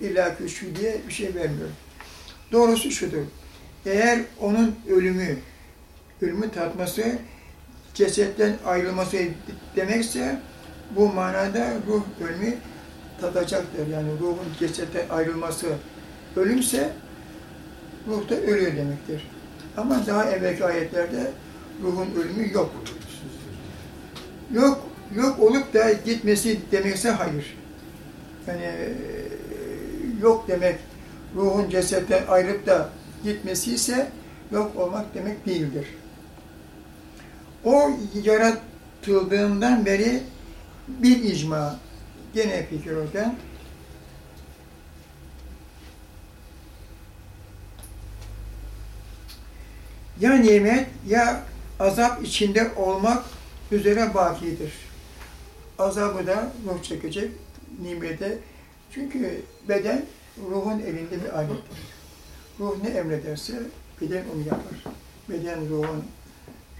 ilaki şu diye bir şey vermiyorum. Doğrusu şudur. Eğer onun ölümü, ölümü tatması, cesetten ayrılması demekse bu manada ruh ölümü tadacaktır. Yani ruhun cesetten ayrılması ölümse ruh da ölüyor demektir. Ama daha evvelki ayetlerde ruhun ölümü yok. Yok, yok olup da gitmesi demekse hayır. Yani e, yok demek ruhun cesetten ayrıp da gitmesi ise yok olmak demek değildir. O yaratıldığından beri bir icma, gene fikir oradan, ya nimet ya azap içinde olmak üzere bakidir. Azabı da ruh çekecek, nimete. Çünkü beden ruhun elinde bir alettir. Ruh ne emrederse beden onu yapar. Beden ruhun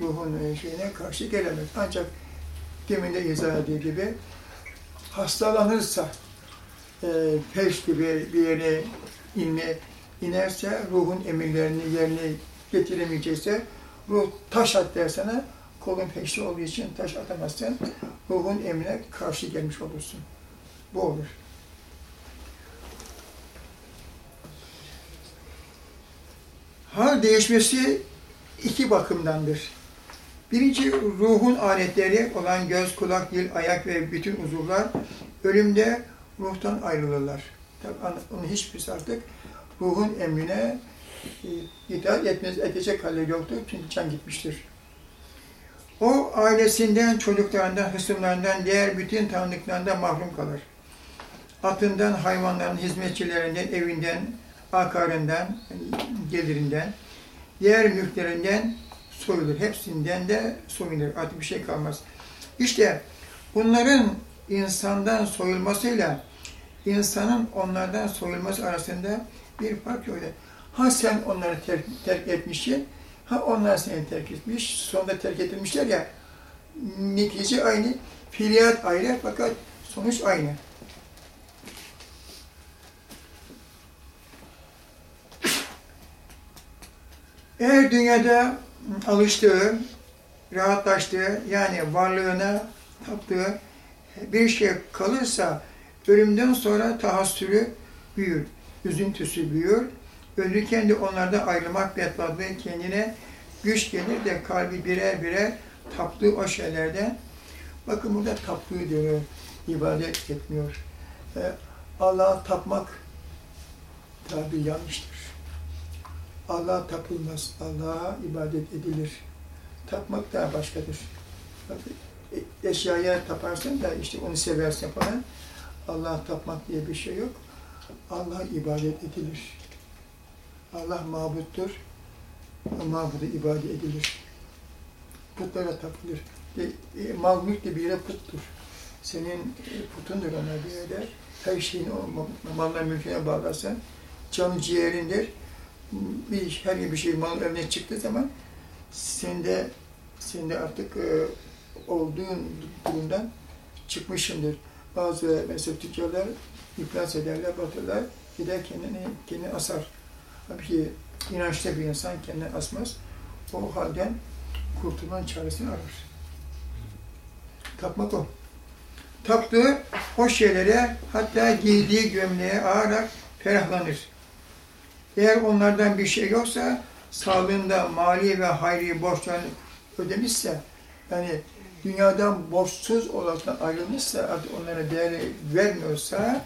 ruhun şeyine karşı gelemez. Ancak demin de izah ettiği gibi hastalanırsa e, peş gibi bir yere inme, inerse ruhun emirlerini yerine getiremeyecekse ruh taş at dersene kolun peşli olduğu için taş atamazsın. Ruhun emrine karşı gelmiş olursun. Bu olur. Hal değişmesi iki bakımdandır. Birinci ruhun aletleri olan göz, kulak, dil, ayak ve bütün uzuvlar ölümde ruhtan ayrılırlar. Tabi onun hiçbirisi artık ruhun emrine e, itaat etmez, edecek halleri yoktur. Çünkü can gitmiştir. O ailesinden, çocuklarından, hısımlarından, diğer bütün tanıdıklarından mahrum kalır. Atından, hayvanların hizmetçilerinden, evinden, akarından, gelirinden, diğer mülklerinden soyulur. Hepsinden de soyulur. Artık bir şey kalmaz. İşte bunların insandan soyulmasıyla insanın onlardan soyulması arasında bir fark yok. Ha sen onları terk, terk etmişsin, ha onlar seni terk etmiş, sonunda terk edilmişler ya, netice aynı, fiiliyat ayrı fakat sonuç aynı. Eğer dünyada alıştığı, rahatlaştığı, yani varlığına taptığı bir şey kalırsa ölümden sonra tahassülü büyür, üzüntüsü büyür. Ölürken de onlardan ayrılmak bedbahtlığı kendine güç gelir de kalbi birer birer taptığı o şeylerden bakın burada taptığı diyor, ibadet etmiyor. Ee, Allah'a tapmak tabi yanlıştır. Allah'a tapılmaz, Allah'a ibadet edilir. Tapmak daha başkadır. E, eşyaya taparsın da işte onu seversin falan. Allah'a tapmak diye bir şey yok. Allah'a ibadet edilir. Allah mabuttur. Mabudu ibadet edilir. Putlara tapılır. E, e, mal de bir yere puttur. Senin e, putundur ona bir yerde. Her şeyini o malına mülküne bağlarsan canı ciğerindir bir her bir şey mal evine çıktığı zaman sende sende artık e, olduğun durumdan çıkmışındır. Bazı mesela tüccarlar iflas ederler, batırlar, gider kendini, kendini asar. Halbuki inançlı bir insan kendini asmaz. O halden kurtulmanın çaresini arar. Tapmak o. Taptığı o şeylere hatta giydiği gömleğe ağarak ferahlanır. Eğer onlardan bir şey yoksa, sağlığında mali ve hayri borçlarını ödemişse, yani dünyadan borçsuz olarak ayrılmışsa, artık onlara değer vermiyorsa,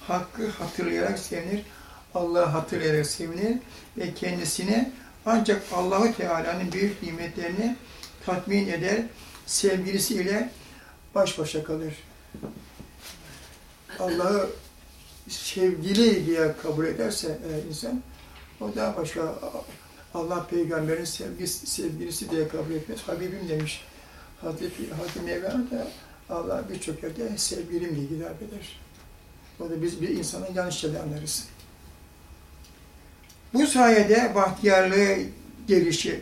hakkı hatırlayarak sevinir, Allah'ı hatırlayarak sevinir ve kendisini ancak Allahu Teala'nın büyük nimetlerini tatmin eder, sevgilisiyle baş başa kalır. Allah'ı sevgili diye kabul ederse eğer insan, o da başka Allah peygamberin sevgisi, sevgilisi diye kabul etmez. Habibim demiş. Hazreti, Hazreti Mevlana da Allah birçok yerde sevgilim diye hitap eder. O da biz bir insanın yanlış anlarız. Bu sayede bahtiyarlığı gelişir.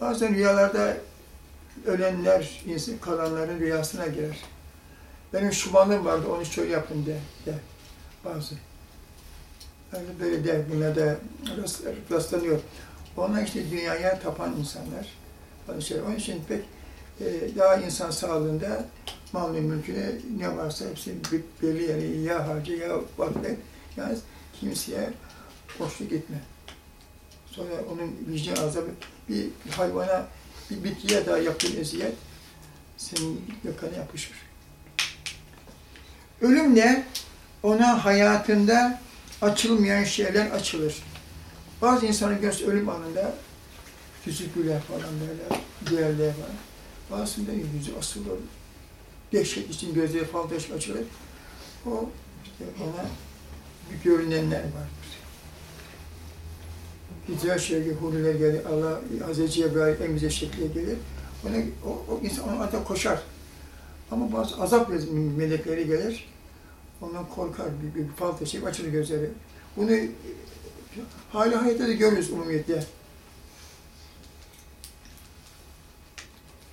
Bazen rüyalarda ölenler, insan, kalanların rüyasına girer. Benim şu malım vardı, onu şöyle yapın de, de bazı. Yani böyle de buna da rast- rastlanıyor. Onlar işte dünyaya tapan insanlar. Onun için pek e, daha insan sağlığında malını mülküne ne varsa hepsi belli yere ya harca ya vakfet. Yani kimseye boşluk gitme. Sonra onun vicdan azabı bir hayvana, bir bitkiye daha yaptığın eziyet senin yakana yapışır. Ölümle ona hayatında açılmayan şeyler açılır. Bazı insanın göz ölüm anında yüzü güler falan böyle, diğerleri falan. Bazısında yüzü asılır. Dehşet için gözleri falan dehşet açılır. O işte ona görünenler vardır. Güzel şeyler, huriler gelir, Allah Hazreti Cebrail en güzel şekliyle gelir. Ona, o, o insan onun ata koşar. Ama bazı azap melekleri gelir. Ondan korkar, bir, bir fal teşekkür açılır gözleri. Bunu hali hayatta da görürüz umumiyetle.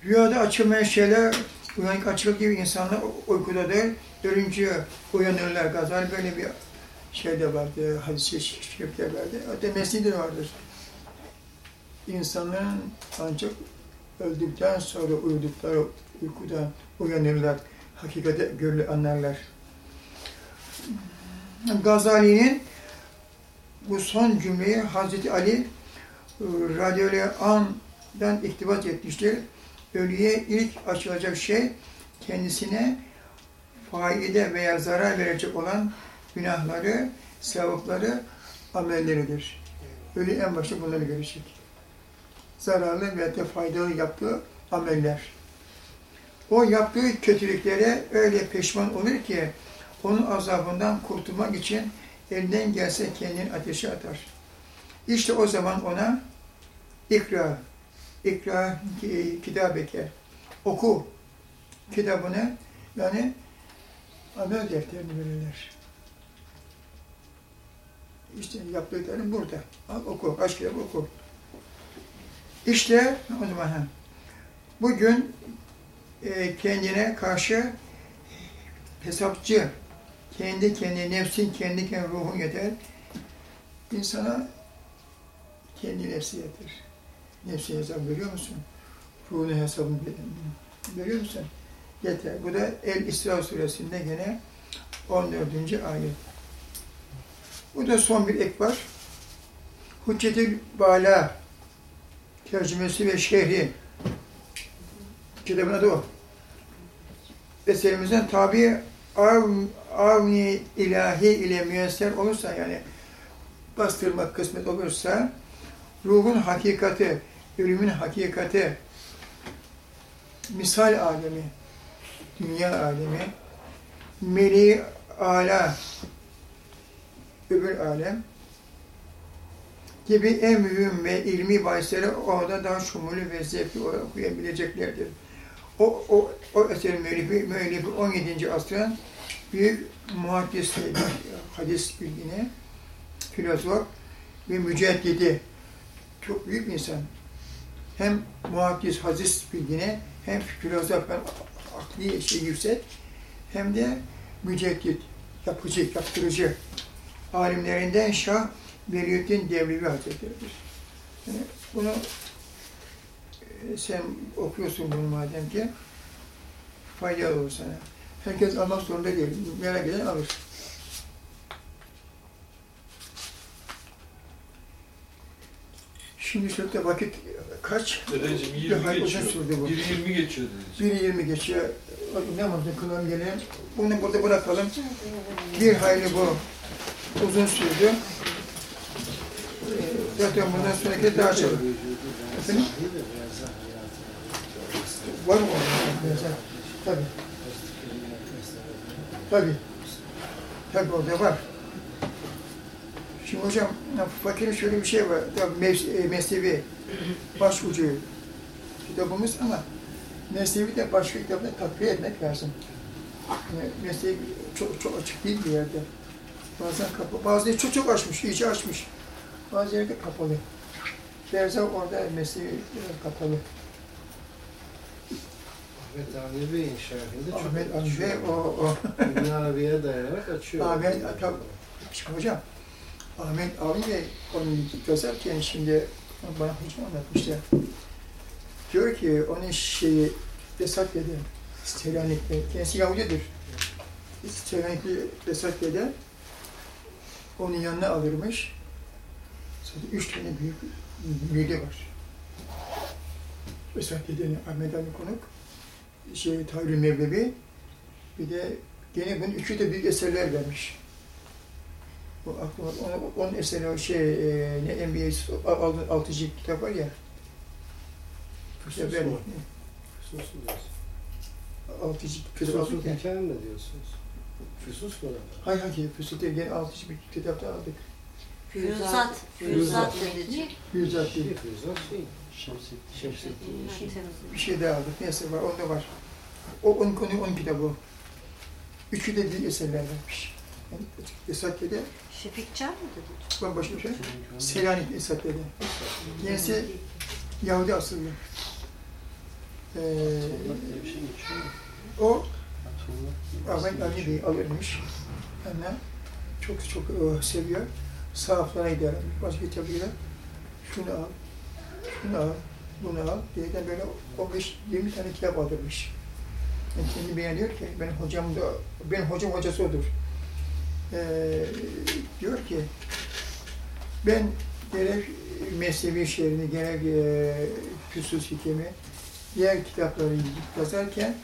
Rüyada açılmayan şeyler, uyanık açılık gibi insanlar uykudadır. Ölünce uyanırlar gazal. Böyle bir şey de vardı, hadis-i şerifte vardı. Hatta mesleği de vardır. İnsanların ancak öldükten sonra uyudukları uykudan uyanırlar. Hakikate görülür, anlarlar. Gazali'nin bu son cümleyi Hazreti Ali e, radyoya andan iktibat etmiştir. Ölüye ilk açılacak şey kendisine faide veya zarar verecek olan günahları, sevapları, amelleridir. Ölü en başta bunları görecek. Zararlı veya da faydalı yaptığı ameller. O yaptığı kötülüklere öyle pişman olur ki onun azabından kurtulmak için elinden gelse kendini ateşe atar. İşte o zaman ona ikra, ikra kitabeke, oku kitabını yani amel defterini verirler. İşte yaptıkların burada. Al oku, aç kitabı oku. İşte o zaman bugün e, kendine karşı hesapçı, kendi kendi nefsin, kendi kendi ruhun yeter. İnsana kendi nefsi yeter. Nefsi hesap veriyor musun? Ruhunu hesabını veriyor musun? Yeter. Bu da El-İsra suresinde gene 14. ayet. Bu da son bir ek var. Hüccetül Bala tercümesi ve şehri kitabın adı o. Eserimizden tabi av, avni ilahi ile müyesser olursa yani bastırmak kısmet olursa ruhun hakikati, ölümün hakikati, misal alemi, dünya alemi, meli ala, öbür alem gibi en mühim ve ilmi bahisleri orada daha şumulu ve zevkli okuyabileceklerdir. O, o, o eserin müellifi, müellifi 17. asrın büyük muhaddis, hadis bilgini, filozof ve müceddidi, çok büyük bir insan. Hem muhaddis, hadis bilgine, hem filozof, hem akli şey yüksek, hem de müceddit, yapıcı, yaptırıcı alimlerinden Şah Veliyüddin Devlevi Hazretleri'dir. Yani bunu e, sen okuyorsun bunu madem ki faydalı olur sana. Herkes almak zorunda değil. Merak eden alır. Şimdi şurada vakit kaç? Dedeciğim Bir 20 hayli uzun geçiyor. sürdü bu. 1.20 geçiyor dedeciğim. 1.20 geçiyor. Yapalım kılalım gelelim. Bunu burada bırakalım. Bir hayli bu uzun sürdü. Ee, Zaten bundan sonraki daha çok. Efendim? Var mı. Tabii. Tabii. Tabii orada var. Şimdi hocam, fakirin şöyle bir şey var. Tabii mev- e, mesnevi başucu kitabımız ama mesnevi de başka kitapla takviye etmek lazım. Yani mesnevi çok, çok açık değil bir yerde. Bazen kapalı, bazıları çok çok açmış, iyice açmış. Bazı yerde kapalı. Berza orada biraz kapalı. Ahmet Avni Bey'in şerhinde çok Ahmet Avni. Bey, o, o. İbn Arabi'ye dayanarak açıyor. Ahmet, tabii. Şimdi hocam, Ahmet abi de onu yazarken şimdi bana hocam anlatmıştı. Diyor ki onun şeyi Esat dedi. Selanikli. Kendisi Yahudidir. Selanikli Esat dedi. Onun yanına alırmış. Zaten üç tane büyük müridi var. Esat dedi Ahmet Ali Konuk. Şey, Tahir Mevlevi. Bir de gene bunun üçü de büyük eserler vermiş. Bu aklıma, onun, onun eseri o şey, e, ne NBA altı, altı cilt kitap var ya. Füsus ben, mu? Füsus mu diyorsun? altı cilt kitap aldık ya. hikaye mi diyorsunuz? Füsus mu? Hayır hayır, Füsun değil, gene altı cilt bir kitapta aldık. Füzat, Füzat dedi. Güzel değil. Füsus şey. Şemsettin. Şemsettin. Bir şey daha aldık, neyse var, onda var. O on konu, on kitabı. Üçü de büyük eserler vermiş. Yani, Esat dedi, Şefik Can mı dedi? ben başka bir şey. Selanik Esat dedi. Kendisi Yahudi asıllı. Ee, o Ahmet Ali Bey alırmış. Annem çok çok e, seviyor. Sahaflara gider. Başka kitapıyla şunu al, şunu al, bunu al diye de böyle 15-20 tane kitap aldırmış. Yani kendi beğeniyor ki benim hocam da, benim hocam hocası odur. Ee, diyor ki ben gerek Mesnevi şehrini, gerek e, Füsus Hikemi, diğer kitapları yazarken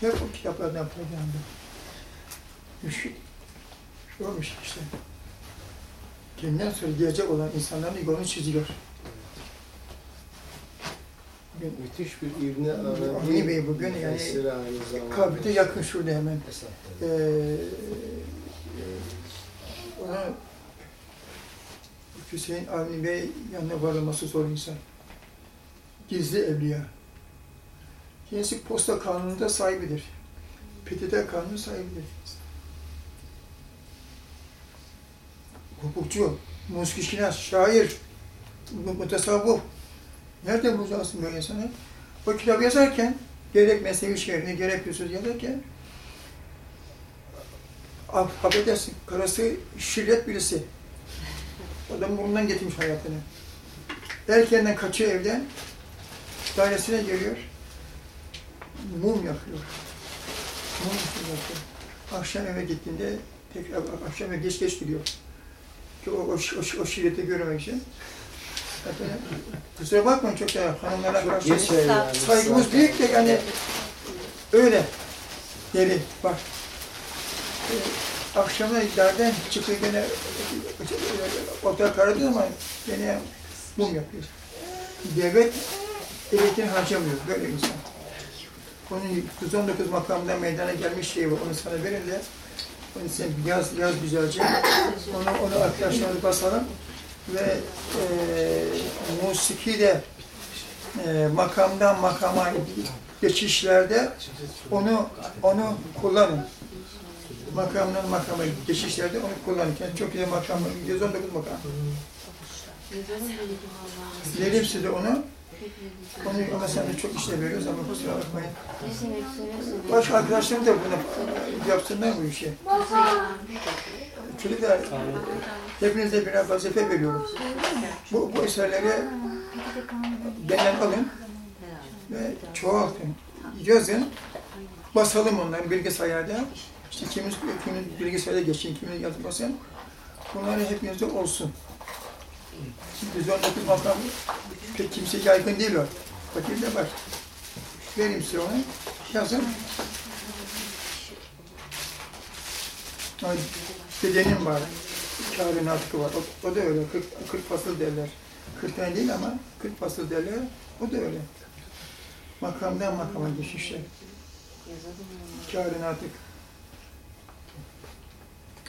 hep o kitaplardan faydalandım. Şu olmuş işte. Kendinden sonra gelecek olan insanların yolunu çiziyor. Bugün Müthiş bir İbni Arabi. Bey bugün yani. Kabride yakın şurada hemen. Ee, ona Hüseyin Avni Bey yanına varılması zor insan. Gizli evliya. Kendisi posta kanununda sahibidir. PTT kanunu sahibidir. Hukukçu, muskişkinas, şair, mu- mutasavvuf. Nerede bulacaksın böyle insanı? O kitabı yazarken, gerek mesnevi şehrini, gerek Yusuf yazarken, Af- affedersin, karısı şirret birisi. Adam burnundan getirmiş hayatını. Erkenden kaçıyor evden, dairesine geliyor, mum yakıyor. Mum yakıyor. Akşam eve gittiğinde, tekrar akşam eve geç geç gidiyor. Ki o, o, o, o şiddeti görmek için. Kusura bakmayın çok da hanımlara karşı Geçer yani. saygımız büyük de yani öyle deri bak. Ee, akşama derden çıkıyor gene ortaya karadığı zaman gene mum yapıyor. Devlet eğitim harcamıyor böyle insan. Onun 119 makamda meydana gelmiş şey var. Onu sana verin de onu sen yaz, yaz güzelce. Onu, onu arkadaşlarına basalım. Ve e, musiki de e, makamdan makama geçişlerde onu onu kullanın. Makamdan makama geçişlerde onu kullanın. Yani çok güzel makam, 119 makam. Verim size onu. Onu ama sen de çok işe veriyoruz ama kusura bakmayın. Başka arkadaşlarım da bunu yapsınlar bu işi. Çocuklar, hepinize birer vazife veriyorum. Bu, bu eserleri benden alın ve çoğaltın. Yazın, basalım onları bilgisayarda. İşte kimin, kimin bilgisayarda geçin, kimin yazmasın. Bunları hepinizde olsun. 119 makam pek kimse yaygın değil o. Fakirde var. Vereyim size onu. Yazın. Dedenim var. Kârın hakkı var. O, o da öyle. 40, 40 fasıl derler. 40 tane değil ama 40 fasıl derler. O da öyle. Makamdan makama geçişler. Kârın artık.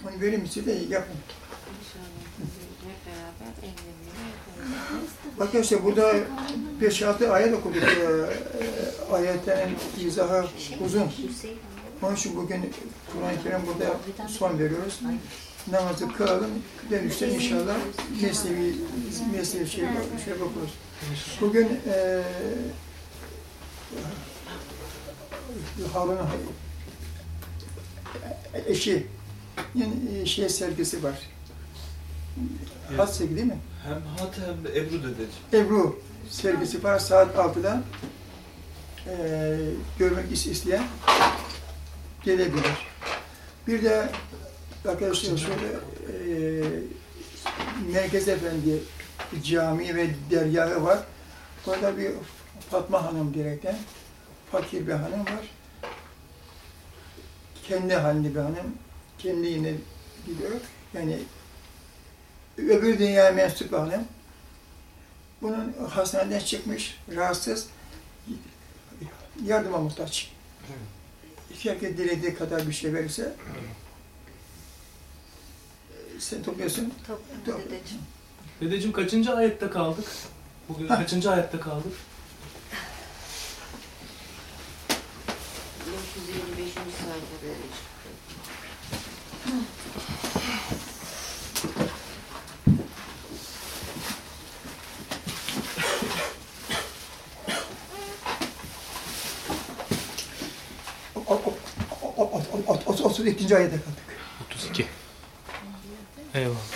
Onu vereyim size de yapın. Bakın işte burada 5-6 ayet okuduk. Ee, ayetlerin izahı uzun. Onun için bugün Kur'an-ı Kerim burada son veriyoruz. Namazı kılalım. Dönüşte inşallah mesnevi, mesnevi şey, şey okuruz. Bugün e, Harun eşi yani şey sergisi var. Hat sergi değil mi? Hem Hat hem de Ebru dedeciğim. Ebru sergisi var saat 6'da. Ee, görmek is- isteyen gelebilir. Bir de arkadaşlar şöyle e, Merkez Efendi cami ve dergahı var. Orada bir Fatma Hanım diyerekten fakir bir hanım var. Kendi halinde bir hanım. Kendi yine gidiyor. Yani öbür dünyaya mensup bir hanım. Bunun hastaneden çıkmış, rahatsız, yardıma muhtaç. Herkes dilediği kadar bir şey verirse sen topluyorsun. Tabii dedeciğim. Dedeciğim kaçıncı ayette kaldık? Bugün kaçıncı ayette kaldık? 555. sayfa dedeciğim. O, o, o, o, o, o, o, o, 32. ayete kaldık. 哎呦。